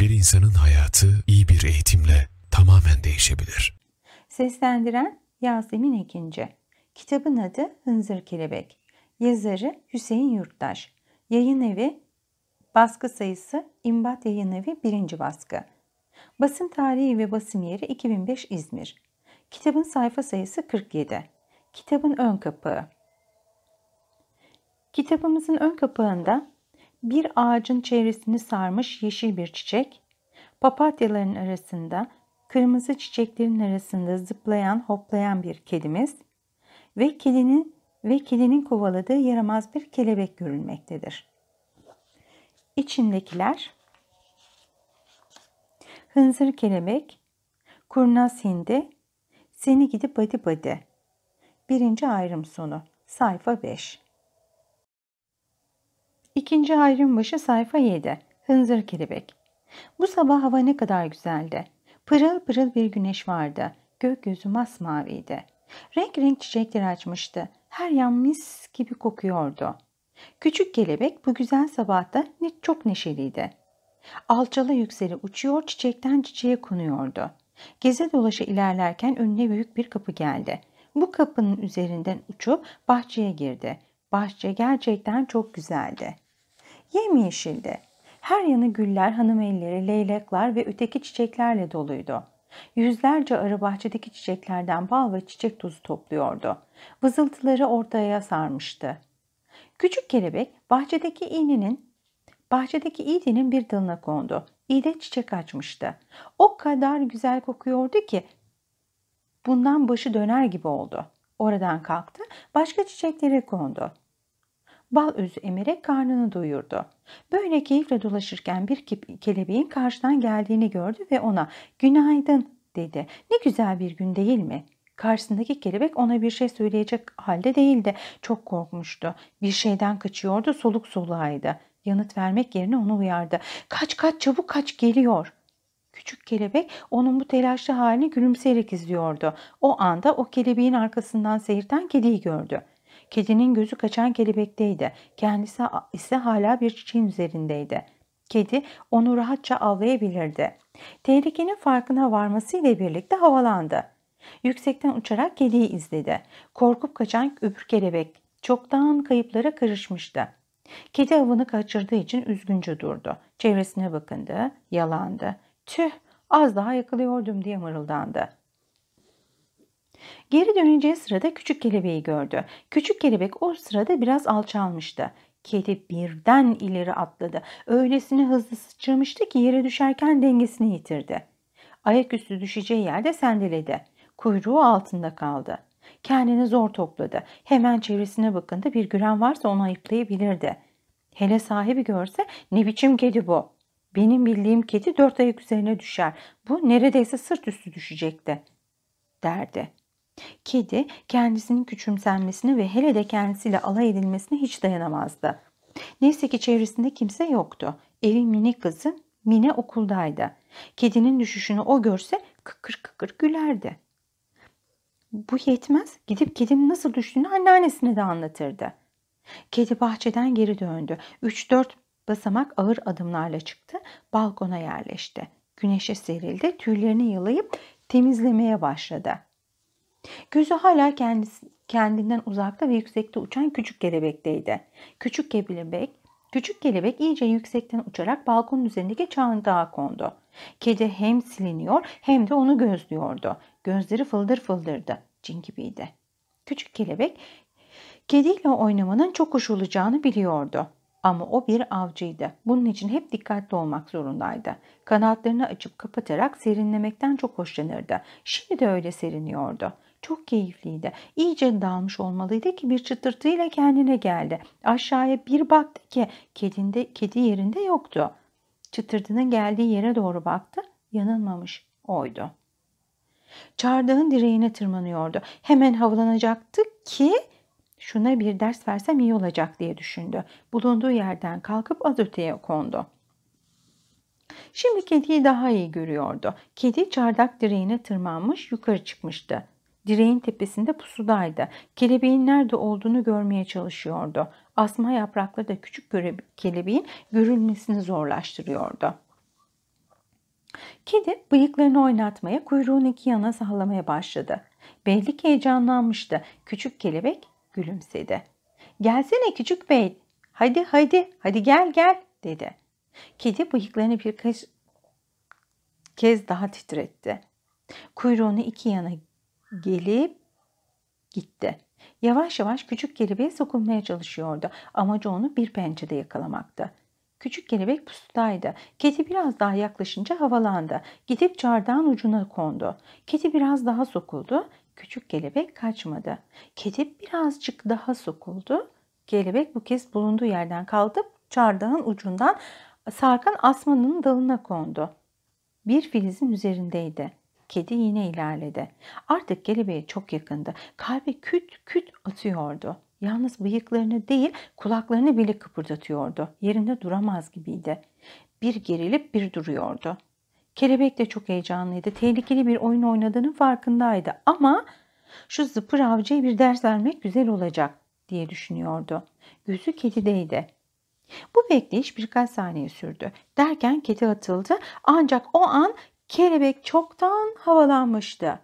Bir insanın hayatı iyi bir eğitimle tamamen değişebilir. Seslendiren Yasemin Ekinci. Kitabın adı Hınzır Kelebek. Yazarı Hüseyin Yurttaş. Yayın evi baskı sayısı İmbat Yayın Evi 1. baskı. Basın tarihi ve basım yeri 2005 İzmir. Kitabın sayfa sayısı 47. Kitabın ön kapağı. Kitabımızın ön kapağında bir ağacın çevresini sarmış yeşil bir çiçek, papatyaların arasında, kırmızı çiçeklerin arasında zıplayan, hoplayan bir kedimiz ve kedinin ve kedinin kovaladığı yaramaz bir kelebek görülmektedir. İçindekiler Hınzır kelebek, kurnaz hindi, seni gidi badi badi. Birinci ayrım sonu, sayfa 5. İkinci ayrım başı sayfa 7. Hınzır kelebek. Bu sabah hava ne kadar güzeldi. Pırıl pırıl bir güneş vardı. Gökyüzü masmaviydi. Renk renk çiçekler açmıştı. Her yan mis gibi kokuyordu. Küçük kelebek bu güzel sabahta çok neşeliydi. Alçala yükseli uçuyor, çiçekten çiçeğe konuyordu. Geze dolaşa ilerlerken önüne büyük bir kapı geldi. Bu kapının üzerinden uçup bahçeye girdi. Bahçe gerçekten çok güzeldi. Yemyeşildi. Her yanı güller, hanım elleri, leylekler ve öteki çiçeklerle doluydu. Yüzlerce arı bahçedeki çiçeklerden bal ve çiçek tozu topluyordu. Vızıltıları ortaya sarmıştı. Küçük kelebek bahçedeki iğnenin bahçedeki iğnenin bir dalına kondu. İğde çiçek açmıştı. O kadar güzel kokuyordu ki bundan başı döner gibi oldu. Oradan kalktı, başka çiçeklere kondu. Bal özü emerek karnını doyurdu. Böyle keyifle dolaşırken bir kelebeğin karşıdan geldiğini gördü ve ona ''Günaydın'' dedi. ''Ne güzel bir gün değil mi?'' Karşısındaki kelebek ona bir şey söyleyecek halde değildi. Çok korkmuştu. Bir şeyden kaçıyordu, soluk soluğaydı. Yanıt vermek yerine onu uyardı. ''Kaç kaç çabuk kaç geliyor.'' Küçük kelebek onun bu telaşlı halini gülümseyerek izliyordu. O anda o kelebeğin arkasından seyirten kediyi gördü. Kedinin gözü kaçan kelebekteydi. Kendisi ise hala bir çiçeğin üzerindeydi. Kedi onu rahatça avlayabilirdi. Tehlikenin farkına varmasıyla birlikte havalandı. Yüksekten uçarak kediyi izledi. Korkup kaçan öbür kelebek çoktan kayıplara karışmıştı. Kedi avını kaçırdığı için üzgünce durdu. Çevresine bakındı, yalandı. Tüh az daha yakalıyordum diye mırıldandı. Geri döneceği sırada küçük kelebeği gördü. Küçük kelebek o sırada biraz alçalmıştı. Kedi birden ileri atladı. Öylesine hızlı sıçramıştı ki yere düşerken dengesini yitirdi. Ayaküstü düşeceği yerde sendeledi. Kuyruğu altında kaldı. Kendini zor topladı. Hemen çevresine bakındı bir gülen varsa onu ayıplayabilirdi. Hele sahibi görse ne biçim kedi bu? Benim bildiğim kedi dört ayak üzerine düşer. Bu neredeyse sırt üstü düşecekti derdi. Kedi kendisinin küçümsenmesine ve hele de kendisiyle alay edilmesine hiç dayanamazdı. Neyse ki çevresinde kimse yoktu. Evin mini kızı Mine okuldaydı. Kedinin düşüşünü o görse kıkır kıkır gülerdi. Bu yetmez. Gidip kedinin nasıl düştüğünü anneannesine de anlatırdı. Kedi bahçeden geri döndü. Üç dört basamak ağır adımlarla çıktı. Balkona yerleşti. Güneşe serildi. Tüylerini yalayıp temizlemeye başladı. Gözü hala kendisi, kendinden uzakta ve yüksekte uçan küçük kelebekteydi. Küçük kelebek, küçük kelebek iyice yüksekten uçarak balkonun üzerindeki çantağa kondu. Kedi hem siliniyor hem de onu gözlüyordu. Gözleri fıldır fıldırdı. Cin gibiydi. Küçük kelebek kediyle oynamanın çok hoş olacağını biliyordu. Ama o bir avcıydı. Bunun için hep dikkatli olmak zorundaydı. Kanatlarını açıp kapatarak serinlemekten çok hoşlanırdı. Şimdi de öyle seriniyordu. Çok keyifliydi. İyice dalmış olmalıydı ki bir çıtırtıyla kendine geldi. Aşağıya bir baktı ki kedinde, kedi yerinde yoktu. Çıtırtının geldiği yere doğru baktı. Yanılmamış. Oydu. Çardağın direğine tırmanıyordu. Hemen havalanacaktı ki şuna bir ders versem iyi olacak diye düşündü. Bulunduğu yerden kalkıp az öteye kondu. Şimdi kediyi daha iyi görüyordu. Kedi çardak direğine tırmanmış yukarı çıkmıştı. Direğin tepesinde pusudaydı. Kelebeğin nerede olduğunu görmeye çalışıyordu. Asma yaprakları da küçük kelebeğin görülmesini zorlaştırıyordu. Kedi bıyıklarını oynatmaya, kuyruğunu iki yana sallamaya başladı. Belli ki heyecanlanmıştı. Küçük kelebek gülümsedi. Gelsene küçük bey. Hadi hadi hadi gel gel dedi. Kedi bıyıklarını birkaç kez daha titretti. Kuyruğunu iki yana gelip gitti. Yavaş yavaş küçük kelebeğe sokulmaya çalışıyordu. Amacı onu bir pençede yakalamaktı. Küçük kelebek pustaydı. Kedi biraz daha yaklaşınca havalandı. Gidip çardağın ucuna kondu. Kedi biraz daha sokuldu. Küçük kelebek kaçmadı. Kedi birazcık daha sokuldu. Kelebek bu kez bulunduğu yerden kalkıp çardağın ucundan sarkan asmanın dalına kondu. Bir filizin üzerindeydi. Kedi yine ilerledi. Artık kelebeğe çok yakındı. Kalbi küt küt atıyordu. Yalnız bıyıklarını değil kulaklarını bile kıpırdatıyordu. Yerinde duramaz gibiydi. Bir gerilip bir duruyordu. Kelebek de çok heyecanlıydı. Tehlikeli bir oyun oynadığının farkındaydı. Ama şu zıpır avcıya bir ders vermek güzel olacak diye düşünüyordu. Gözü kedideydi. Bu bekleyiş birkaç saniye sürdü. Derken kedi atıldı ancak o an kelebek çoktan havalanmıştı.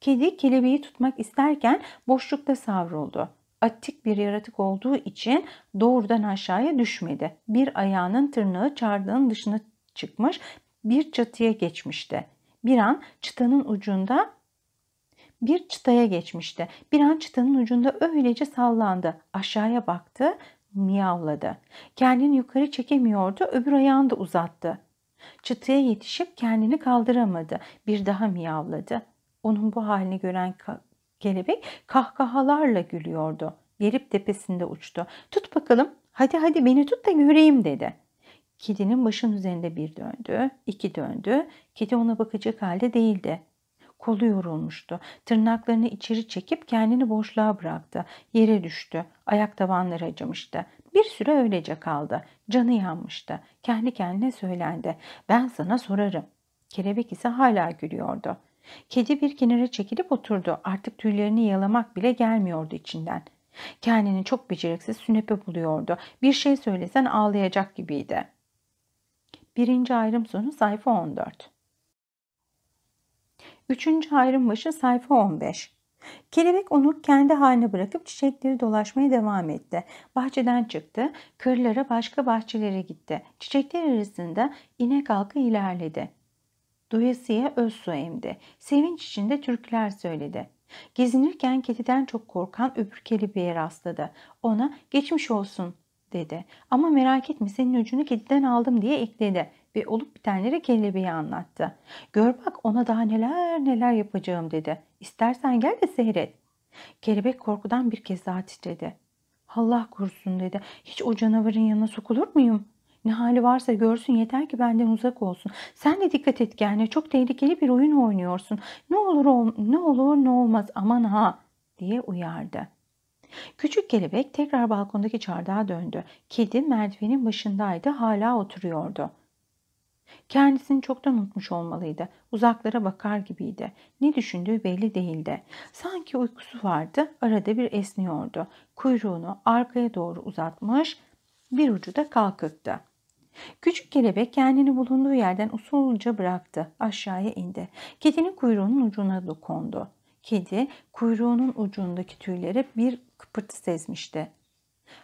Kedi kelebeği tutmak isterken boşlukta savruldu. Atik bir yaratık olduğu için doğrudan aşağıya düşmedi. Bir ayağının tırnağı çardağın dışına çıkmış, bir çatıya geçmişti. Bir an çıtanın ucunda bir çıtaya geçmişti. Bir an çıtanın ucunda öylece sallandı. Aşağıya baktı, miyavladı. Kendini yukarı çekemiyordu, öbür ayağını da uzattı. Çıtaya yetişip kendini kaldıramadı. Bir daha miyavladı. Onun bu halini gören kelebek kahkahalarla gülüyordu. Gelip tepesinde uçtu. Tut bakalım, hadi hadi beni tut da göreyim dedi. Kedinin başın üzerinde bir döndü, iki döndü. Kedi ona bakacak halde değildi. Kolu yorulmuştu. Tırnaklarını içeri çekip kendini boşluğa bıraktı. Yere düştü. Ayak tabanları acımıştı. Bir süre öylece kaldı. Canı yanmıştı. Kendi kendine söylendi. Ben sana sorarım. Kelebek ise hala gülüyordu. Kedi bir kenara çekilip oturdu. Artık tüylerini yalamak bile gelmiyordu içinden. Kendini çok beceriksiz sünepe buluyordu. Bir şey söylesen ağlayacak gibiydi. Birinci ayrım sonu sayfa 14. Üçüncü ayrım başı sayfa 15. Kelebek onu kendi haline bırakıp çiçekleri dolaşmaya devam etti. Bahçeden çıktı, kırlara başka bahçelere gitti. Çiçekler arasında inek halkı ilerledi. Doyasıya öz su emdi. Sevinç içinde türküler söyledi. Gezinirken kediden çok korkan öbür kelebeğe rastladı. Ona geçmiş olsun dedi. Ama merak etme senin ucunu kediden aldım diye ekledi ve olup bitenleri kelebeğe anlattı. Gör bak ona daha neler neler yapacağım dedi. İstersen gel de seyret. Kelebek korkudan bir kez daha titredi. Allah korusun dedi. Hiç o canavarın yanına sokulur muyum? Ne hali varsa görsün yeter ki benden uzak olsun. Sen de dikkat et kendine. Çok tehlikeli bir oyun oynuyorsun. Ne olur ol, ne olur ne olmaz aman ha diye uyardı. Küçük kelebek tekrar balkondaki çardağa döndü. Kedi merdivenin başındaydı, hala oturuyordu. Kendisini çoktan unutmuş olmalıydı. Uzaklara bakar gibiydi. Ne düşündüğü belli değildi. Sanki uykusu vardı, arada bir esniyordu. Kuyruğunu arkaya doğru uzatmış, bir ucu da kalkıktı. Küçük kelebek kendini bulunduğu yerden usulca bıraktı. Aşağıya indi. Kedinin kuyruğunun ucuna dokundu. Kedi kuyruğunun ucundaki tüylere bir kıpırtı sezmişti.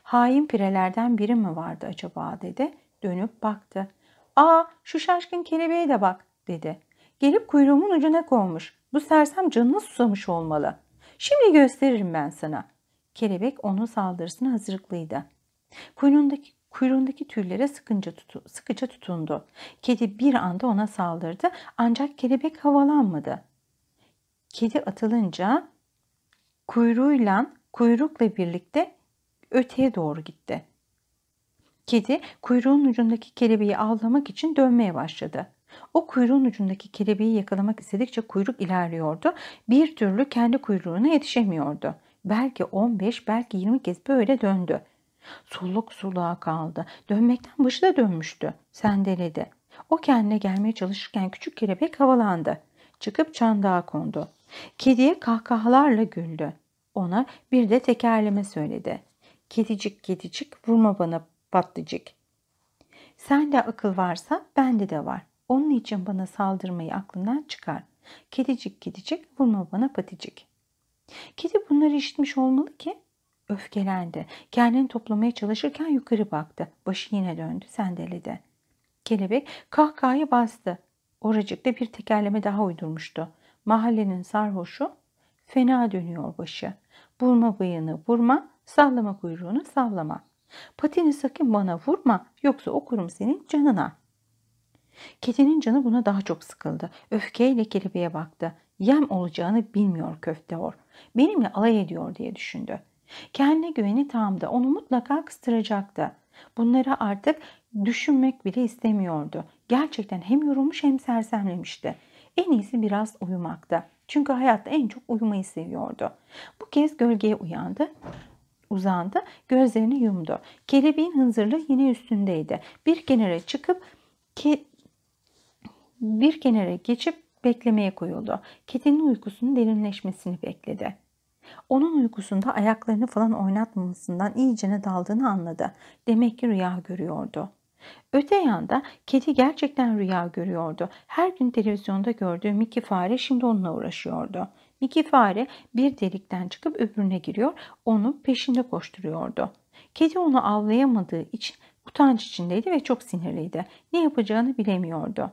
Hain pirelerden biri mi vardı acaba dedi. Dönüp baktı. Aa şu şaşkın kelebeğe de bak dedi. Gelip kuyruğumun ucuna konmuş. Bu sersem canına susamış olmalı. Şimdi gösteririm ben sana. Kelebek onun saldırısına hazırlıklıydı. Kuyruğundaki kuyruğundaki tüylere sıkınca tutu, sıkıca tutundu. Kedi bir anda ona saldırdı ancak kelebek havalanmadı. Kedi atılınca kuyruğuyla kuyrukla birlikte öteye doğru gitti. Kedi kuyruğun ucundaki kelebeği avlamak için dönmeye başladı. O kuyruğun ucundaki kelebeği yakalamak istedikçe kuyruk ilerliyordu. Bir türlü kendi kuyruğuna yetişemiyordu. Belki 15, belki 20 kez böyle döndü. Soluk soluğa kaldı. Dönmekten başı da dönmüştü. Sendeledi. O kendine gelmeye çalışırken küçük kelebek havalandı. Çıkıp çandağa kondu. Kediye kahkahalarla güldü. Ona bir de tekerleme söyledi. Kedicik kedicik vurma bana patlıcık. Sende akıl varsa bende de var. Onun için bana saldırmayı aklından çıkar. Kedicik kedicik vurma bana paticik. Kedi bunları işitmiş olmalı ki öfkelendi. Kendini toplamaya çalışırken yukarı baktı. Başı yine döndü sendeledi. Kelebek kahkahayı bastı. Oracıkta bir tekerleme daha uydurmuştu. Mahallenin sarhoşu fena dönüyor başı. Burma bıyığını vurma, sallama kuyruğunu sallama. Patini sakın bana vurma yoksa okurum senin canına. Kedinin canı buna daha çok sıkıldı. Öfkeyle kelebeğe baktı. Yem olacağını bilmiyor köfte or. Benimle alay ediyor diye düşündü. Kendine güveni tamdı. Onu mutlaka kıstıracaktı. Bunları artık düşünmek bile istemiyordu. Gerçekten hem yorulmuş hem sersemlemişti. En iyisi biraz uyumaktı. Çünkü hayatta en çok uyumayı seviyordu. Bu kez gölgeye uyandı uzandı, gözlerini yumdu. Kelebeğin hınzırlığı yine üstündeydi. Bir kenara çıkıp ke bir kenara geçip beklemeye koyuldu. Kedinin uykusunun derinleşmesini bekledi. Onun uykusunda ayaklarını falan oynatmamasından iyicene daldığını anladı. Demek ki rüya görüyordu. Öte yanda kedi gerçekten rüya görüyordu. Her gün televizyonda gördüğü Mickey fare şimdi onunla uğraşıyordu. Mickey fare bir delikten çıkıp öbürüne giriyor, onu peşinde koşturuyordu. Kedi onu avlayamadığı için utanç içindeydi ve çok sinirliydi. Ne yapacağını bilemiyordu.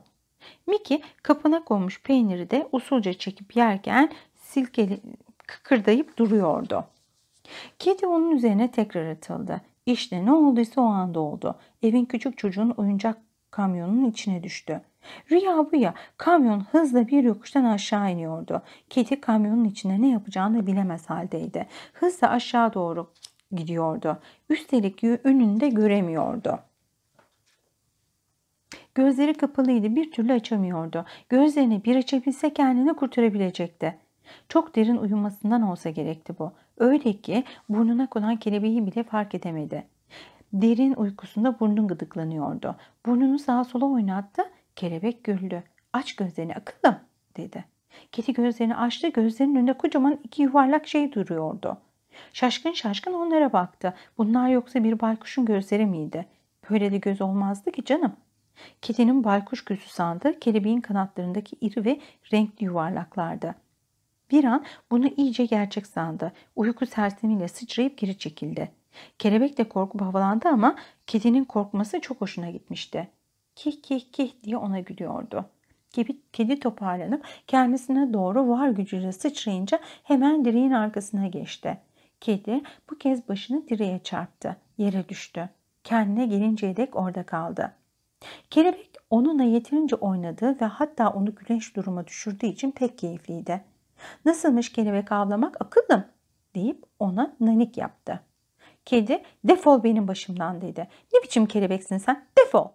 Mickey kapına konmuş peyniri de usulca çekip yerken silkeli kıkırdayıp duruyordu. Kedi onun üzerine tekrar atıldı. İşte ne olduysa o anda oldu. Evin küçük çocuğun oyuncak kamyonunun içine düştü. Rüya bu ya. Kamyon hızla bir yokuştan aşağı iniyordu. Kedi kamyonun içinde ne yapacağını bilemez haldeydi. Hızla aşağı doğru gidiyordu. Üstelik önünde göremiyordu. Gözleri kapalıydı bir türlü açamıyordu. Gözlerini bir açabilse kendini kurtarabilecekti. Çok derin uyumasından olsa gerekti bu. Öyle ki burnuna konan kelebeği bile fark edemedi. Derin uykusunda burnun gıdıklanıyordu. Burnunu sağa sola oynattı. Kelebek güldü. Aç gözlerini akıllım dedi. Kedi gözlerini açtı. Gözlerinin önünde kocaman iki yuvarlak şey duruyordu. Şaşkın şaşkın onlara baktı. Bunlar yoksa bir baykuşun gözleri miydi? Böyle de göz olmazdı ki canım. Kedinin baykuş gözü sandı. Kelebeğin kanatlarındaki iri ve renkli yuvarlaklardı. Bir an bunu iyice gerçek sandı. Uyku sersemiyle sıçrayıp geri çekildi. Kelebek de korkup havalandı ama kedinin korkması çok hoşuna gitmişti. Kih kih kih diye ona gülüyordu. Kedi, kedi toparlanıp kendisine doğru var gücüyle sıçrayınca hemen direğin arkasına geçti. Kedi bu kez başını direğe çarptı. Yere düştü. Kendine gelinceye dek orada kaldı. Kelebek onunla yeterince oynadığı ve hatta onu güneş duruma düşürdüğü için pek keyifliydi. Nasılmış kelebek avlamak akıllım deyip ona nanik yaptı. Kedi defol benim başımdan dedi. Ne biçim kelebeksin sen defol.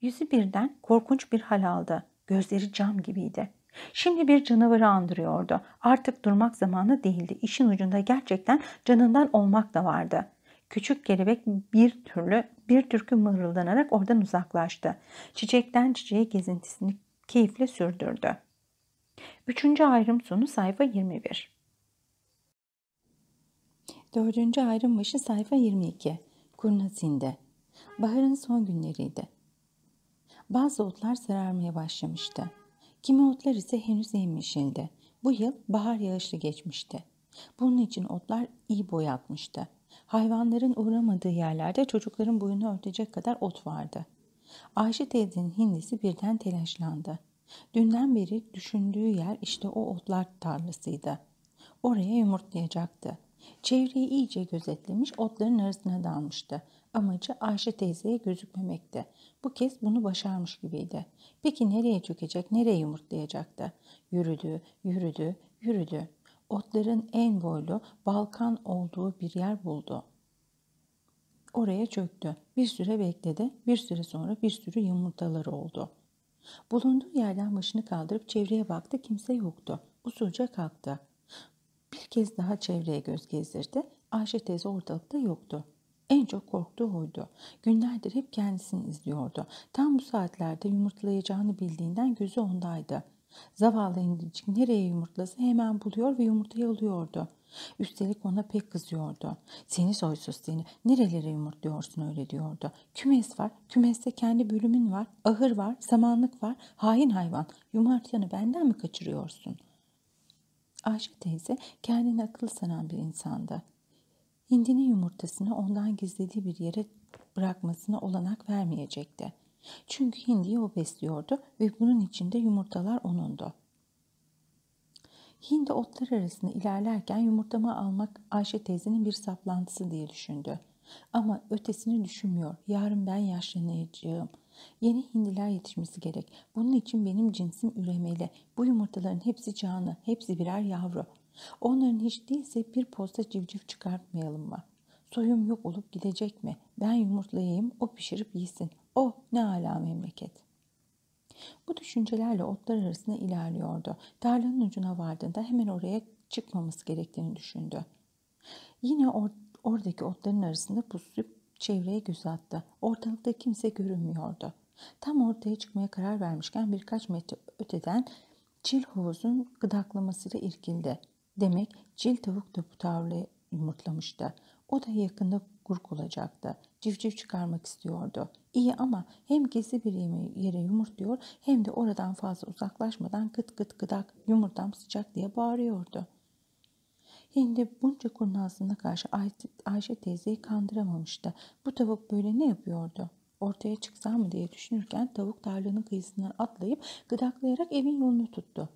Yüzü birden korkunç bir hal aldı. Gözleri cam gibiydi. Şimdi bir canavarı andırıyordu. Artık durmak zamanı değildi. İşin ucunda gerçekten canından olmak da vardı. Küçük kelebek bir türlü bir türkü mırıldanarak oradan uzaklaştı. Çiçekten çiçeğe gezintisini keyifle sürdürdü. Üçüncü ayrım sonu sayfa 21. Dördüncü ayrım başı sayfa 22. Kurnazinde. Baharın son günleriydi. Bazı otlar sararmaya başlamıştı. Kimi otlar ise henüz yemyeşildi. Bu yıl bahar yağışlı geçmişti. Bunun için otlar iyi boy atmıştı. Hayvanların uğramadığı yerlerde çocukların boyunu örtecek kadar ot vardı. Ayşe teyzenin hindisi birden telaşlandı. Dünden beri düşündüğü yer işte o otlar tarlasıydı. Oraya yumurtlayacaktı. Çevreyi iyice gözetlemiş otların arasına dalmıştı. Amacı Ayşe teyzeye gözükmemekti. Bu kez bunu başarmış gibiydi. Peki nereye çökecek, nereye yumurtlayacaktı? Yürüdü, yürüdü, yürüdü. Otların en boylu Balkan olduğu bir yer buldu. Oraya çöktü. Bir süre bekledi. Bir süre sonra bir sürü yumurtaları oldu. Bulunduğu yerden başını kaldırıp çevreye baktı. Kimse yoktu. Usulca kalktı. Bir kez daha çevreye göz gezdirdi. Ayşe teyze ortalıkta yoktu. En çok korktuğu oydu. Günlerdir hep kendisini izliyordu. Tam bu saatlerde yumurtlayacağını bildiğinden gözü ondaydı. Zavallı indicik nereye yumurtlasa hemen buluyor ve yumurtayı alıyordu. Üstelik ona pek kızıyordu. Seni soysuz seni, nerelere yumurtluyorsun öyle diyordu. Kümes var, kümeste kendi bölümün var, ahır var, samanlık var, hain hayvan, yumurtanı benden mi kaçırıyorsun? Ayşe teyze kendini akıllı sanan bir insandı. Hindinin yumurtasını ondan gizlediği bir yere bırakmasına olanak vermeyecekti. Çünkü hindiyi o besliyordu ve bunun içinde yumurtalar onundu. Hindi otlar arasında ilerlerken yumurtamı almak Ayşe teyzenin bir saplantısı diye düşündü. Ama ötesini düşünmüyor. Yarın ben yaşlanacağım. Yeni hindiler yetişmesi gerek. Bunun için benim cinsim üremeli. Bu yumurtaların hepsi canlı, hepsi birer yavru. Onların hiç değilse bir posta civciv çıkartmayalım mı? Soyum yok olup gidecek mi? Ben yumurtlayayım, o pişirip yesin. Oh ne ala memleket. Bu düşüncelerle otlar arasında ilerliyordu. Tarlanın ucuna vardığında hemen oraya çıkmaması gerektiğini düşündü. Yine or oradaki otların arasında puslayıp çevreye göz attı. Ortalıkta kimse görünmüyordu. Tam ortaya çıkmaya karar vermişken birkaç metre öteden çil havuzun gıdaklamasıyla irkildi. Demek çil tavuk da bu tarlayı yumurtlamıştı. O da yakında gurk olacaktı. Civciv çıkarmak istiyordu. İyi ama hem gizli bir yere yumurtluyor hem de oradan fazla uzaklaşmadan gıt gıt gıdak yumurtam sıcak diye bağırıyordu. Hindi bunca kurnazlığına karşı Ay Ayşe teyzeyi kandıramamıştı. Bu tavuk böyle ne yapıyordu? Ortaya çıksam mı diye düşünürken tavuk tarlanın kıyısından atlayıp gıdaklayarak evin yolunu tuttu.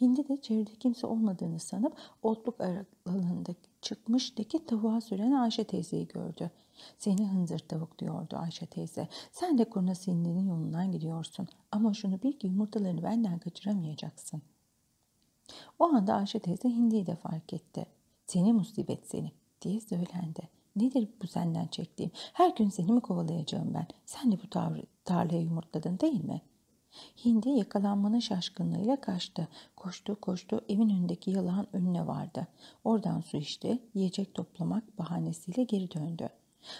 Hindi de çevrede kimse olmadığını sanıp otluk alanında çıkmıştaki tavuğa süren Ayşe teyzeyi gördü. Seni hınzır tavuk diyordu Ayşe teyze. Sen de kurnaz hindinin yolundan gidiyorsun. Ama şunu bil ki yumurtalarını benden kaçıramayacaksın. O anda Ayşe teyze hindiyi de fark etti. Seni musibet seni diye söylendi. Nedir bu senden çektiğim? Her gün seni mi kovalayacağım ben? Sen de bu tar tarlaya yumurtladın değil mi?'' Hindi yakalanmanın şaşkınlığıyla kaçtı. Koştu koştu evin önündeki yalağın önüne vardı. Oradan su içti, yiyecek toplamak bahanesiyle geri döndü.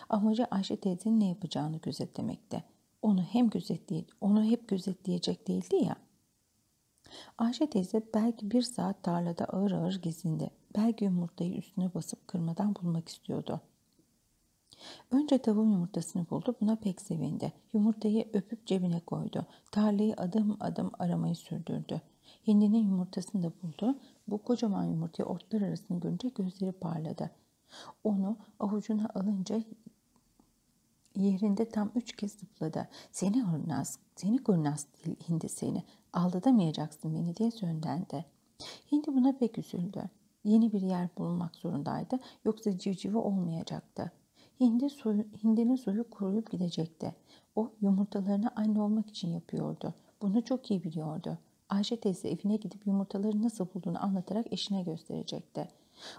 Amacı Ayşe teyzenin ne yapacağını gözetlemekti. Onu hem gözetleye, onu hep gözetleyecek değildi ya. Ayşe teyze belki bir saat tarlada ağır ağır gezindi. Belki yumurtayı üstüne basıp kırmadan bulmak istiyordu. Önce tavuğun yumurtasını buldu. Buna pek sevindi. Yumurtayı öpüp cebine koydu. Tarlayı adım adım aramayı sürdürdü. Hindinin yumurtasını da buldu. Bu kocaman yumurtayı otlar arasında görünce gözleri parladı. Onu avucuna alınca yerinde tam üç kez zıpladı. Seni hırnaz, seni kurnaz hindi seni. Aldıramayacaksın beni diye söylendi. Hindi buna pek üzüldü. Yeni bir yer bulmak zorundaydı. Yoksa civcivi olmayacaktı. Hindi soyu, hindinin soyu kuruyup gidecekti. O yumurtalarını anne olmak için yapıyordu. Bunu çok iyi biliyordu. Ayşe teyze evine gidip yumurtaları nasıl bulduğunu anlatarak eşine gösterecekti.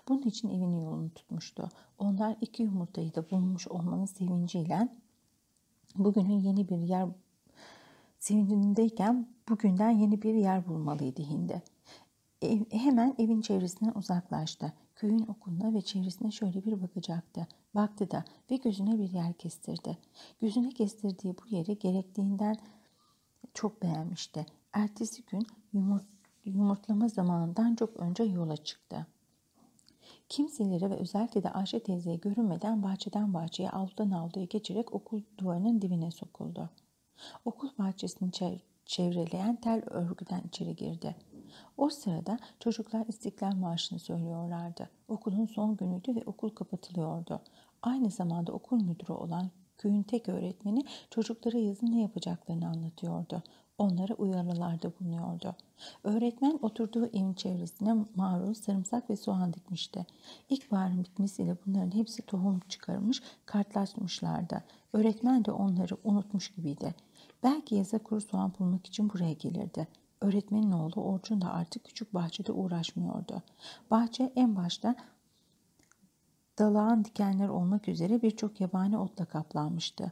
Bunun için evinin yolunu tutmuştu. Onlar iki yumurtayı da bulmuş olmanın sevinciyle bugünün yeni bir yer sevincindeyken bugünden yeni bir yer bulmalıydı Hindi. Ev, hemen evin çevresinden uzaklaştı. Köyün okuluna ve çevresine şöyle bir bakacaktı. Baktı da ve gözüne bir yer kestirdi. Gözüne kestirdiği bu yeri gerektiğinden çok beğenmişti. Ertesi gün yumurt, yumurtlama zamanından çok önce yola çıktı. Kimselere ve özellikle de Ayşe teyzeye görünmeden bahçeden bahçeye, avludan avluya geçerek okul duvarının dibine sokuldu. Okul bahçesini çevreleyen tel örgüden içeri girdi. O sırada çocuklar İstiklal Marşı'nı söylüyorlardı. Okulun son günüydü ve okul kapatılıyordu. Aynı zamanda okul müdürü olan köyün tek öğretmeni çocuklara yazın ne yapacaklarını anlatıyordu. Onlara uyarılarda bulunuyordu. Öğretmen oturduğu evin çevresine marul, sarımsak ve soğan dikmişti. İlkbaharın bitmesiyle bunların hepsi tohum çıkarmış, kartlaşmışlardı. Öğretmen de onları unutmuş gibiydi. Belki yaza kuru soğan bulmak için buraya gelirdi. Öğretmenin oğlu Orçun da artık küçük bahçede uğraşmıyordu. Bahçe en başta dalağan dikenler olmak üzere birçok yabani otla kaplanmıştı.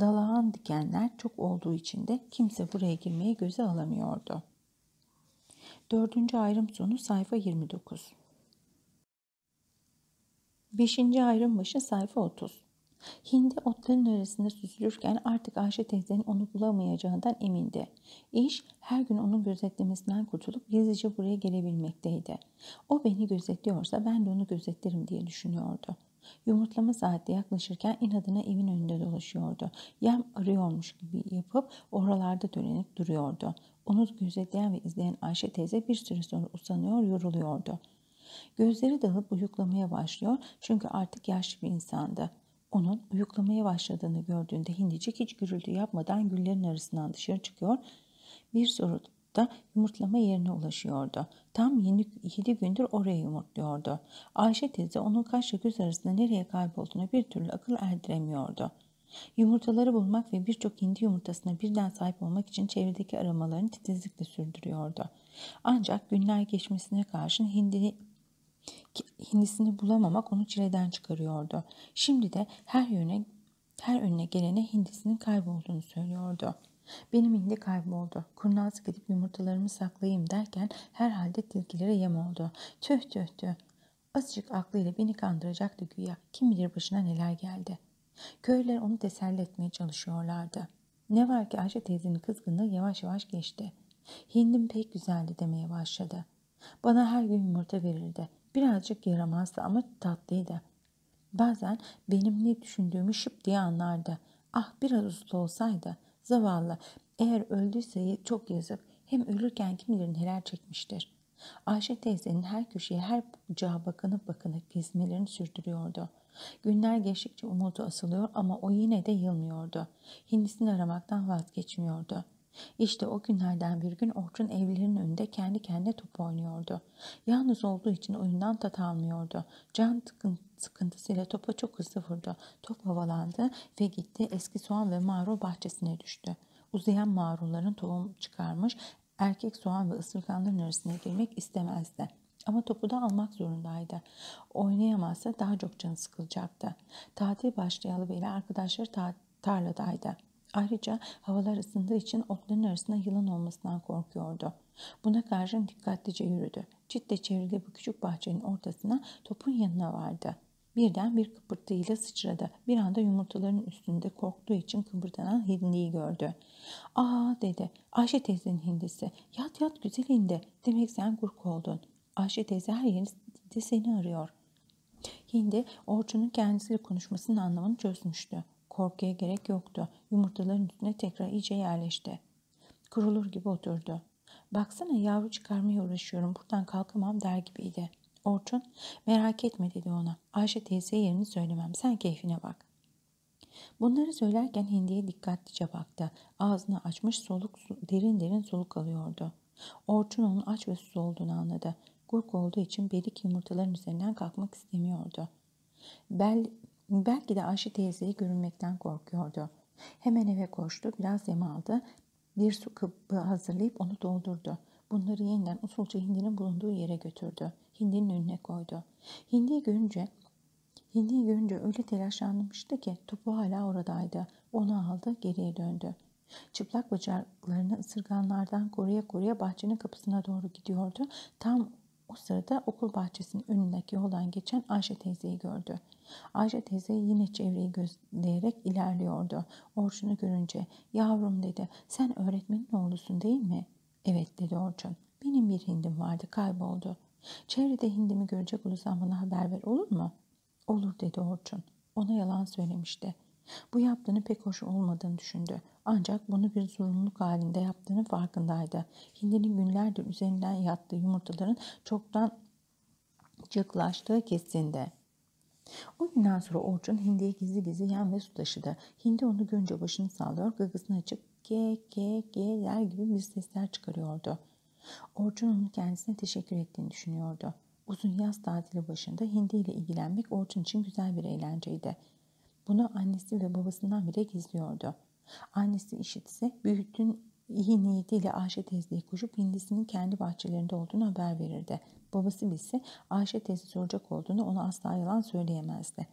Dalağan dikenler çok olduğu için de kimse buraya girmeye göze alamıyordu. Dördüncü ayrım sonu sayfa 29. Beşinci ayrım başı sayfa 30. Hindi otların arasında süzülürken artık Ayşe teyzenin onu bulamayacağından emindi. İş her gün onun gözetlemesinden kurtulup gizlice buraya gelebilmekteydi. O beni gözetliyorsa ben de onu gözetlerim diye düşünüyordu. Yumurtlama saati yaklaşırken inadına evin önünde dolaşıyordu. Yem arıyormuş gibi yapıp oralarda dönenip duruyordu. Onu gözetleyen ve izleyen Ayşe teyze bir süre sonra usanıyor, yoruluyordu. Gözleri dağılıp uyuklamaya başlıyor çünkü artık yaşlı bir insandı. Onun uyuklamaya başladığını gördüğünde hindicik hiç gürültü yapmadan güllerin arasından dışarı çıkıyor. Bir soruda yumurtlama yerine ulaşıyordu. Tam yeni, yedi gündür oraya yumurtluyordu. Ayşe teyze onun kaşla göz arasında nereye kaybolduğunu bir türlü akıl erdiremiyordu. Yumurtaları bulmak ve birçok hindi yumurtasına birden sahip olmak için çevredeki aramalarını titizlikle sürdürüyordu. Ancak günler geçmesine karşın hindi hindisini bulamamak onu çileden çıkarıyordu. Şimdi de her yöne her önüne gelene hindisinin kaybolduğunu söylüyordu. Benim hindi kayboldu. Kurnaz gidip yumurtalarımı saklayayım derken herhalde tilkilere yem oldu. Tüh tüh tüh. Azıcık aklıyla beni kandıracaktı güya. Kim bilir başına neler geldi. Köylüler onu teselli etmeye çalışıyorlardı. Ne var ki Ayşe teyzenin kızgınlığı yavaş yavaş geçti. Hindim pek güzeldi demeye başladı. Bana her gün yumurta verirdi. Birazcık yaramazdı ama tatlıydı. Bazen benim ne düşündüğümü şıp diye anlardı. Ah biraz uslu olsaydı. Zavallı. Eğer öldüyse çok yazık. Hem ölürken kim bilir neler çekmiştir. Ayşe teyzenin her köşeye her bucağa bakınıp bakınıp gezmelerini sürdürüyordu. Günler geçtikçe umudu asılıyor ama o yine de yılmıyordu. Hindisini aramaktan vazgeçmiyordu. İşte o günlerden bir gün Orçun evlerinin önünde kendi kendine top oynuyordu. Yalnız olduğu için oyundan tat almıyordu. Can sıkıntısıyla topa çok hızlı vurdu. Top havalandı ve gitti eski soğan ve marul bahçesine düştü. Uzayan marulların tohum çıkarmış, erkek soğan ve ısırganların arasına girmek istemezdi. Ama topu da almak zorundaydı. Oynayamazsa daha çok canı sıkılacaktı. Tatil başlayalı beri arkadaşları ta tarladaydı. Ayrıca havalar ısındığı için otların arasında yılan olmasından korkuyordu. Buna karşın dikkatlice yürüdü. Çitle çevrili bu küçük bahçenin ortasına topun yanına vardı. Birden bir kıpırtıyla sıçradı. Bir anda yumurtaların üstünde korktuğu için kıpırdanan hindiyi gördü. Aa dedi. Ayşe teyzenin hindisi. Yat yat güzel hindi. Demek sen kurk oldun. Ayşe teyze her yerinde seni arıyor. Hindi Orçun'un kendisiyle konuşmasının anlamını çözmüştü. Korkuya gerek yoktu. Yumurtaların üstüne tekrar iyice yerleşti. Kurulur gibi oturdu. Baksana yavru çıkarmaya uğraşıyorum. Buradan kalkamam der gibiydi. Orçun merak etme dedi ona. Ayşe teyzeye yerini söylemem. Sen keyfine bak. Bunları söylerken hindiye dikkatlice baktı. Ağzını açmış soluk derin derin soluk alıyordu. Orçun onun aç ve susuz olduğunu anladı. Gurk olduğu için belik yumurtaların üzerinden kalkmak istemiyordu. Bel, belki de Ayşe teyzeyi görünmekten korkuyordu. Hemen eve koştu, biraz yem aldı. Bir su kabı hazırlayıp onu doldurdu. Bunları yeniden usulca hindinin bulunduğu yere götürdü. Hindinin önüne koydu. Hindiyi görünce Hindiyi görünce öyle telaşlanmıştı ki topu hala oradaydı. Onu aldı, geriye döndü. Çıplak bacaklarını ısırganlardan koruya koruya bahçenin kapısına doğru gidiyordu. Tam o sırada okul bahçesinin önündeki yoldan geçen Ayşe teyzeyi gördü. Ayşe teyze yine çevreyi gözleyerek ilerliyordu. Orçun'u görünce yavrum dedi sen öğretmenin oğlusun değil mi? Evet dedi Orçun. Benim bir hindim vardı kayboldu. Çevrede hindimi görecek olursan bana haber ver olur mu? Olur dedi Orçun. Ona yalan söylemişti. Bu yaptığını pek hoş olmadığını düşündü. Ancak bunu bir zorunluluk halinde yaptığını farkındaydı. Hindinin günlerdir üzerinden yattığı yumurtaların çoktan cıklaştığı kesindi. O günden sonra Orçun hindiye gizli gizli yem ve su taşıdı. Hindi onu görünce başını sallıyor, gagısını açıp ge ge ge der gibi bir sesler çıkarıyordu. Orçun onun kendisine teşekkür ettiğini düşünüyordu. Uzun yaz tatili başında Hindi ile ilgilenmek Orçun için güzel bir eğlenceydi. Bunu annesi ve babasından bile gizliyordu. Annesi işitse büyüttüğün iyi niyetiyle Ayşe teyzeye koşup hindisinin kendi bahçelerinde olduğunu haber verirdi. Babası bilse Ayşe teyze soracak olduğunu ona asla yalan söyleyemezdi.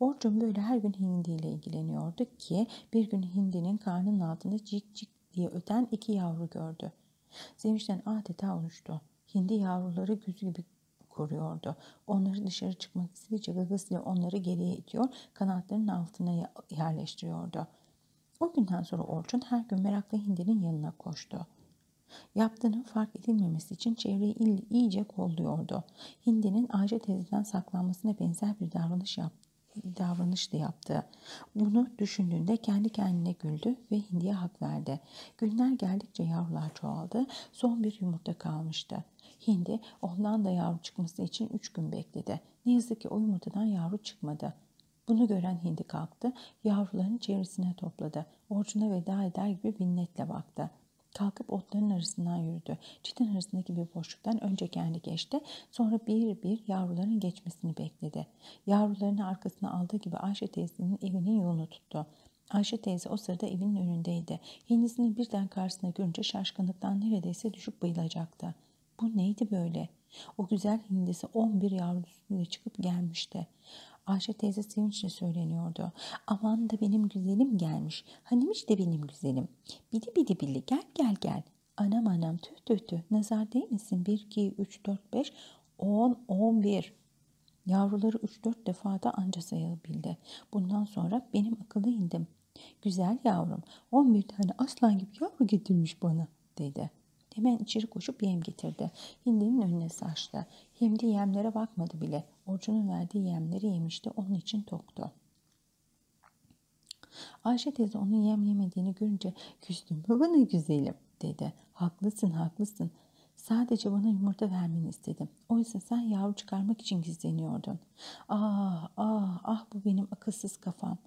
Orçun böyle her gün hindiyle ilgileniyordu ki bir gün hindinin karnının altında cik cik diye öten iki yavru gördü. Sevinçten adeta uçtu. Hindi yavruları gözü gibi koruyordu. Onları dışarı çıkmak istedikçe gagasıyla onları geriye itiyor, kanatlarının altına yerleştiriyordu. O günden sonra Orçun her gün meraklı Hindi'nin yanına koştu. Yaptığının fark edilmemesi için çevreyi iyice kolluyordu. Hindi'nin Ayşe teyzeden saklanmasına benzer bir davranış yaptı davranıştı yaptı. Bunu düşündüğünde kendi kendine güldü ve Hindi'ye hak verdi. Günler geldikçe yavrular çoğaldı. Son bir yumurta kalmıştı. Hindi ondan da yavru çıkması için üç gün bekledi. Ne yazık ki o yumurtadan yavru çıkmadı. Bunu gören Hindi kalktı, yavrularını çevresine topladı. Orçuna veda eder gibi minnetle baktı. Kalkıp otların arasından yürüdü. Çitin arasındaki bir boşluktan önce kendi geçti. Sonra bir bir yavruların geçmesini bekledi. Yavrularını arkasına aldığı gibi Ayşe teyzenin evinin yolunu tuttu. Ayşe teyze o sırada evinin önündeydi. Hindisini birden karşısına görünce şaşkınlıktan neredeyse düşüp bayılacaktı. Bu neydi böyle? O güzel hindisi 11 yavrusuyla çıkıp gelmişti. Ayşe teyze sevinçle söyleniyordu. Aman da benim güzelim gelmiş. Hanimiş de benim güzelim. Bidi bidi bili gel gel gel. Anam anam tüh tüh tüh. Nazar değil misin? 1, 2, 3, 4, 5, 10, 11. Yavruları 3-4 defada anca sayabildi. Bundan sonra benim akıllı indim. Güzel yavrum 11 tane aslan gibi yavru getirmiş bana dedi. Hemen içeri koşup yem getirdi. Hindi'nin önüne saçtı. Hindi yemlere bakmadı bile. Orçun'un verdiği yemleri yemişti. Onun için toktu. Ayşe teyze onun yem yemediğini görünce küstüm bana güzelim dedi. Haklısın haklısın. Sadece bana yumurta vermeni istedim. Oysa sen yavru çıkarmak için gizleniyordun. Ah ah ah bu benim akılsız kafam.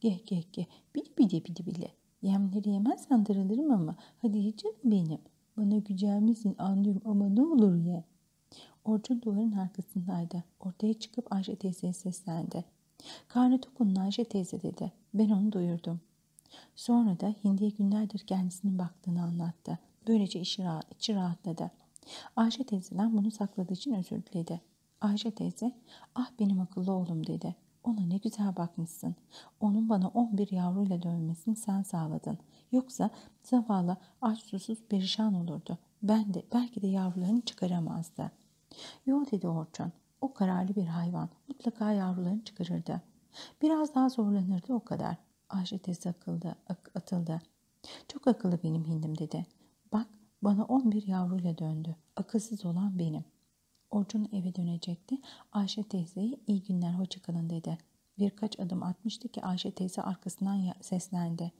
Geh geh geh bidi bidi bidi bile. Yemleri yemezsen daralırım ama. Hadi ye canım benim. Bana gücenmişsin anlıyorum ama ne olur ye. Orçun duvarın arkasındaydı. Ortaya çıkıp Ayşe teyzeye seslendi. Karnı tokunun Ayşe teyze dedi. Ben onu doyurdum. Sonra da Hindi'ye günlerdir kendisinin baktığını anlattı. Böylece içi, rahat, içi rahatladı. Ayşe teyzeden bunu sakladığı için özür diledi. Ayşe teyze, ah benim akıllı oğlum dedi. Ona ne güzel bakmışsın. Onun bana 11 yavruyla dönmesini sen sağladın. Yoksa zavallı aç susuz perişan olurdu. Ben de belki de yavrularını çıkaramazdı. Yo dedi Orçun. O kararlı bir hayvan. Mutlaka yavrularını çıkarırdı. Biraz daha zorlanırdı o kadar. Ayşe teyze akıldı, ak atıldı. Çok akıllı benim hindim dedi. Bak bana 11 yavruyla döndü. Akılsız olan benim. Orçun eve dönecekti. Ayşe teyzeye iyi günler hoşçakalın dedi. Birkaç adım atmıştı ki Ayşe teyze arkasından seslendi.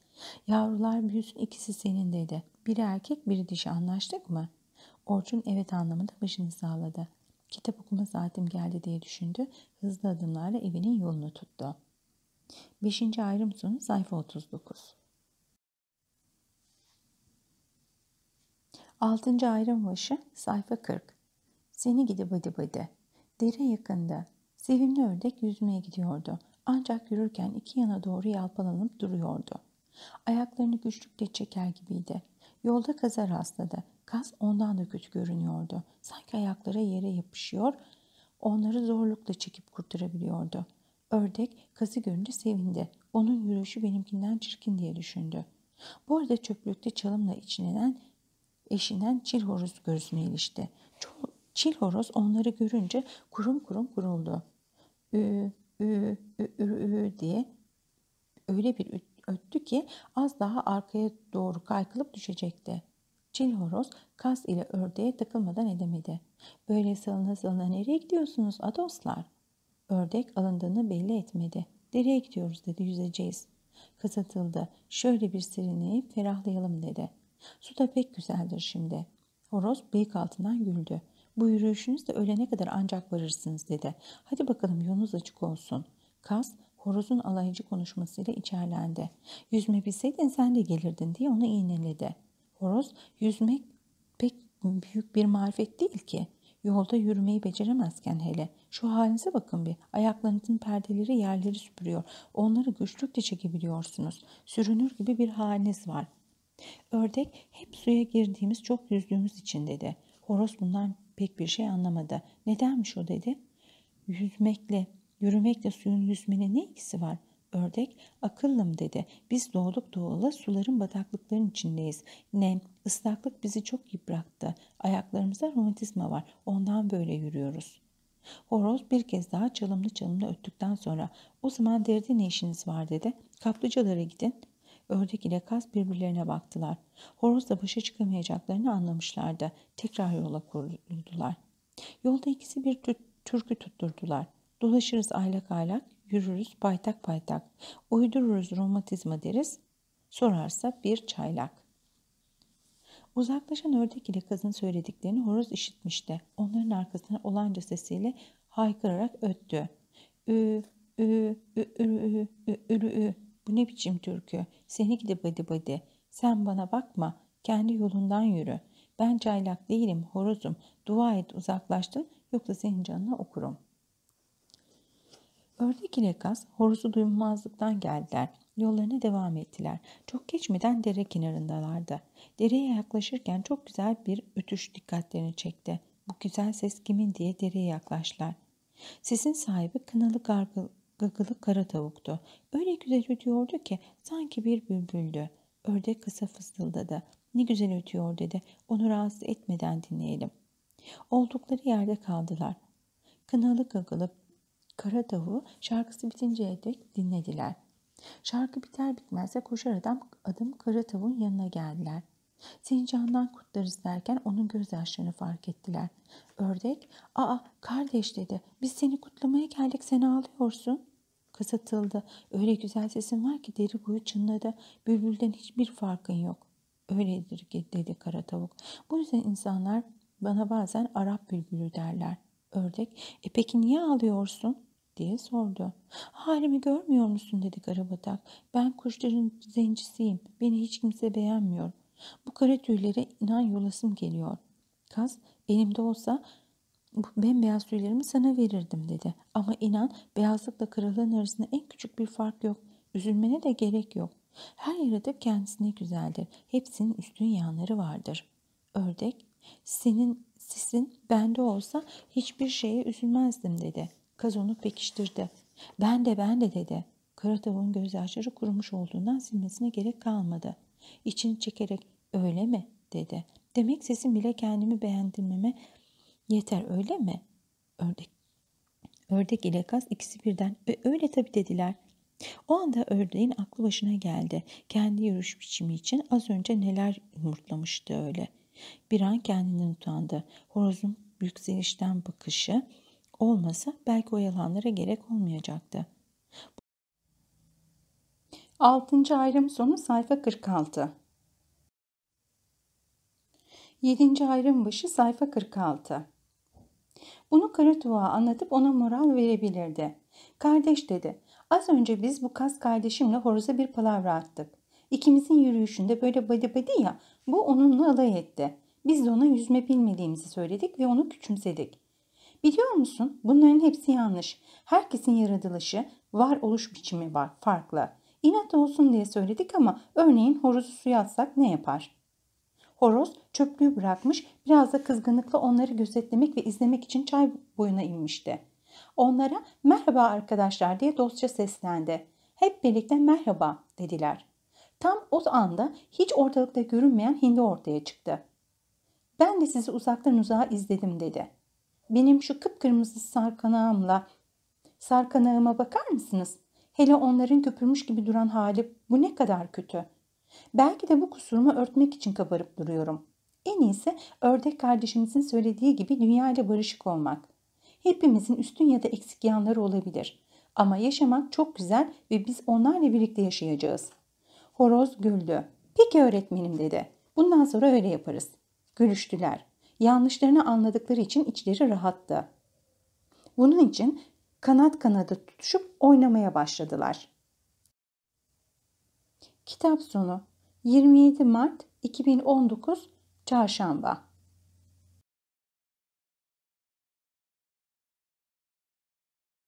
Yavrular büyüsün ikisi senin dedi. Biri erkek biri dişi anlaştık mı? Orçun evet anlamında başını sağladı. Kitap okuma saatim geldi diye düşündü. Hızlı adımlarla evinin yolunu tuttu. Beşinci ayrım sonu sayfa 39. Altıncı ayrım başı sayfa 40. Seni gidi bıdı bıdı. Dere yakında. Sevimli ördek yüzmeye gidiyordu. Ancak yürürken iki yana doğru yalpalanıp duruyordu. Ayaklarını güçlükle çeker gibiydi. Yolda kaza rastladı. Kaz ondan da kötü görünüyordu. Sanki ayaklara yere yapışıyor, onları zorlukla çekip kurtarabiliyordu. Ördek kazı görünce sevindi. Onun yürüyüşü benimkinden çirkin diye düşündü. Bu arada çöplükte çalımla içlenen eşinden çil horoz görüsüne ilişti. Çil horoz onları görünce kurum kurum kuruldu. Ü, ü, ü, ü, ü diye öyle bir öttü ki az daha arkaya doğru kaykılıp düşecekti. Çil horoz kas ile ördeğe takılmadan edemedi. Böyle salına salına nereye gidiyorsunuz adoslar? Ördek alındığını belli etmedi. Nereye gidiyoruz dedi yüzeceğiz. Kız atıldı. Şöyle bir serinleyip ferahlayalım dedi. Su da pek güzeldir şimdi. Horoz bıyık altından güldü. Bu yürüyüşünüzle ölene kadar ancak varırsınız dedi. Hadi bakalım yolunuz açık olsun. Kas horozun alaycı konuşmasıyla içerlendi. Yüzme bilseydin sen de gelirdin diye onu iğneledi. Horoz yüzmek pek büyük bir marifet değil ki. Yolda yürümeyi beceremezken hele. Şu halinize bakın bir. Ayaklarınızın perdeleri yerleri süpürüyor. Onları güçlükle çekebiliyorsunuz. Sürünür gibi bir haliniz var. Ördek hep suya girdiğimiz çok yüzdüğümüz için dedi. Horoz bundan pek bir şey anlamadı. Nedenmiş o dedi. Yüzmekle, yürümekle suyun yüzmenin ne ilgisi var? Ördek akıllım dedi. Biz doğduk doğalı suların bataklıkların içindeyiz. Nem, ıslaklık bizi çok yıprattı. Ayaklarımızda romatizma var. Ondan böyle yürüyoruz. Horoz bir kez daha çalımlı çalımlı öttükten sonra o zaman deride ne işiniz var dedi. Kaplıcalara gidin. Ördek ile kaz birbirlerine baktılar. Horozla başa çıkamayacaklarını anlamışlardı. Tekrar yola koyuldular. Yolda ikisi bir türkü tutturdular. Dolaşırız aylak aylak, yürürüz paytak paytak. Uydururuz romatizma deriz. Sorarsa bir çaylak. Uzaklaşan ördek ile kazın söylediklerini horoz işitmişti. Onların arkasına olanca sesiyle haykırarak öttü. Ü, ü, ü, ü, ü, ü, ü, ü. Bu ne biçim türkü? Seni gidi badi badi. Sen bana bakma. Kendi yolundan yürü. Ben çaylak değilim, horozum. Dua et uzaklaştın yoksa senin canına okurum. Ördek ile kaz horozu duymazlıktan geldiler. Yollarına devam ettiler. Çok geçmeden dere kenarındalardı. Dereye yaklaşırken çok güzel bir ötüş dikkatlerini çekti. Bu güzel ses kimin diye dereye yaklaştılar. Sesin sahibi kınalı gargıl, gagılı kara tavuktu. Öyle güzel ötüyordu ki sanki bir bülbüldü. Ördek kısa fısıldadı. Ne güzel ötüyor dedi. Onu rahatsız etmeden dinleyelim. Oldukları yerde kaldılar. Kınalı gagılı kara tavuğu şarkısı bitinceye dek dinlediler. Şarkı biter bitmezse koşar adam adım kara tavuğun yanına geldiler. Seni candan kutlarız derken onun gözyaşlarını fark ettiler. Ördek, aa kardeş dedi, biz seni kutlamaya geldik sen ağlıyorsun. Kız atıldı. Öyle güzel sesin var ki deri boyu çınladı. Bülbülden hiçbir farkın yok. Öyledir dedi kara tavuk. Bu yüzden insanlar bana bazen Arap bülbülü derler. Ördek, e peki niye ağlıyorsun? diye sordu. Halimi görmüyor musun dedi karabatak. Ben kuşların zencisiyim. Beni hiç kimse beğenmiyor. Bu kara tüylere inan yolasım geliyor. Kaz elimde olsa bu bembeyaz tüylerimi sana verirdim dedi. Ama inan beyazlıkla kralın arasında en küçük bir fark yok. Üzülmene de gerek yok. Her yaratık kendisine güzeldir. Hepsinin üstün yanları vardır. Ördek, senin sesin bende olsa hiçbir şeye üzülmezdim dedi. Kaz onu pekiştirdi. Ben de ben de dedi. Kara tavuğun gözyaşları kurumuş olduğundan silmesine gerek kalmadı. İçini çekerek öyle mi dedi. Demek sesim bile kendimi beğendirmeme yeter öyle mi? Ördek. Ördek ile kaz ikisi birden öyle tabii dediler. O anda ördeğin aklı başına geldi. Kendi yürüyüş biçimi için az önce neler yumurtlamıştı öyle. Bir an kendinden utandı. Horozun yükselişten bakışı olmasa belki o yalanlara gerek olmayacaktı. 6. ayrım sonu sayfa 46 7. ayrım başı sayfa 46 Bunu Karatuğ'a anlatıp ona moral verebilirdi. Kardeş dedi, az önce biz bu kas kardeşimle horoza bir palavra attık. İkimizin yürüyüşünde böyle badi badi ya, bu onunla alay etti. Biz de ona yüzme bilmediğimizi söyledik ve onu küçümsedik. Biliyor musun? Bunların hepsi yanlış. Herkesin yaratılışı, var oluş biçimi var, farklı. İnat olsun diye söyledik ama örneğin horozu suya atsak ne yapar? Horoz çöplüğü bırakmış, biraz da kızgınlıkla onları gözetlemek ve izlemek için çay boyuna inmişti. Onlara merhaba arkadaşlar diye dostça seslendi. Hep birlikte merhaba dediler. Tam o anda hiç ortalıkta görünmeyen hindi ortaya çıktı. Ben de sizi uzaktan uzağa izledim dedi. Benim şu kıpkırmızı sarkanağımla sarkanağıma bakar mısınız? Hele onların köpürmüş gibi duran hali bu ne kadar kötü. Belki de bu kusurumu örtmek için kabarıp duruyorum. En iyisi ördek kardeşimizin söylediği gibi dünya ile barışık olmak. Hepimizin üstün ya da eksik yanları olabilir. Ama yaşamak çok güzel ve biz onlarla birlikte yaşayacağız. Horoz güldü. Peki öğretmenim dedi. Bundan sonra öyle yaparız. Gülüştüler. Yanlışlarını anladıkları için içleri rahattı. Bunun için kanat kanadı tutuşup oynamaya başladılar. Kitap sonu 27 Mart 2019 Çarşamba